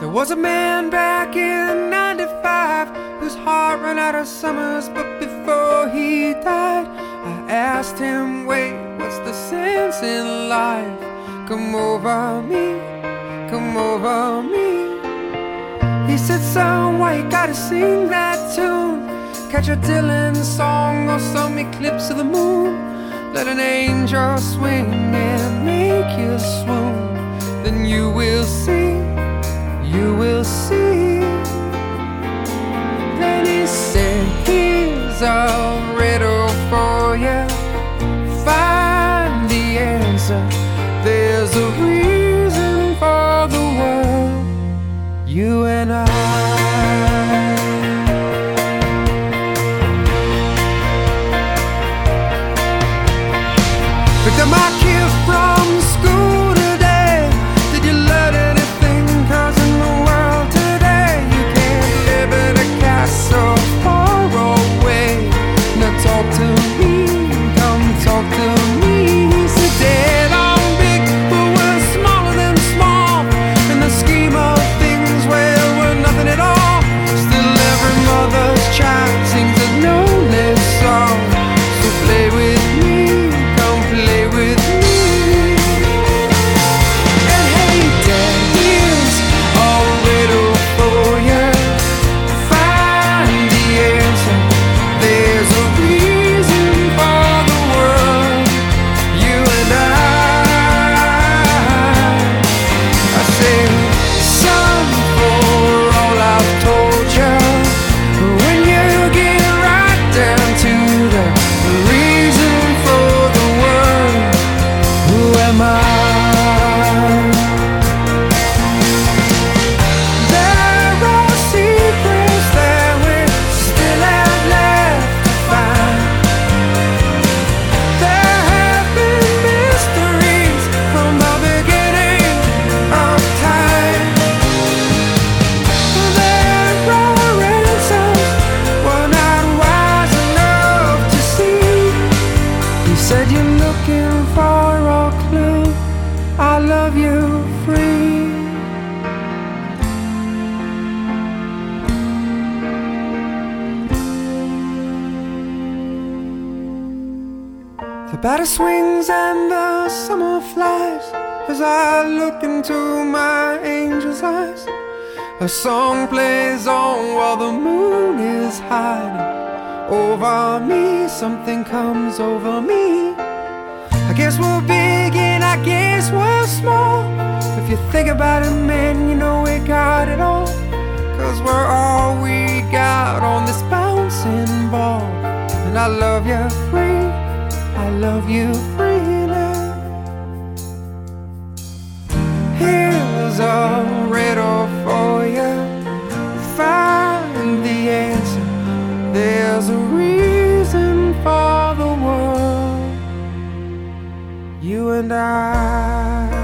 There was a man back in 95 whose heart ran out of summers, but before he died, I asked him, Wait, what's the sense in life? Come over me, come over me. He said, Son, why you gotta sing that tune? Catch a Dylan song or some eclipse of the moon. Let an angel swing and make you swoon. Then you will see, you will see. Then he said, Here's a riddle for you. Find the answer. There's a reason for the world. You and I. The batter swings and the summer flies as I look into my angel's eyes. A song plays on while the moon is hiding over me. Something comes over me. I guess we're big and I guess we're small. If you think about it, man, you know we got it all. Cause we're all we got on this bouncing ball. And I love you love you freely. Here's a riddle for you. Find the answer. There's a reason for the world. You and I.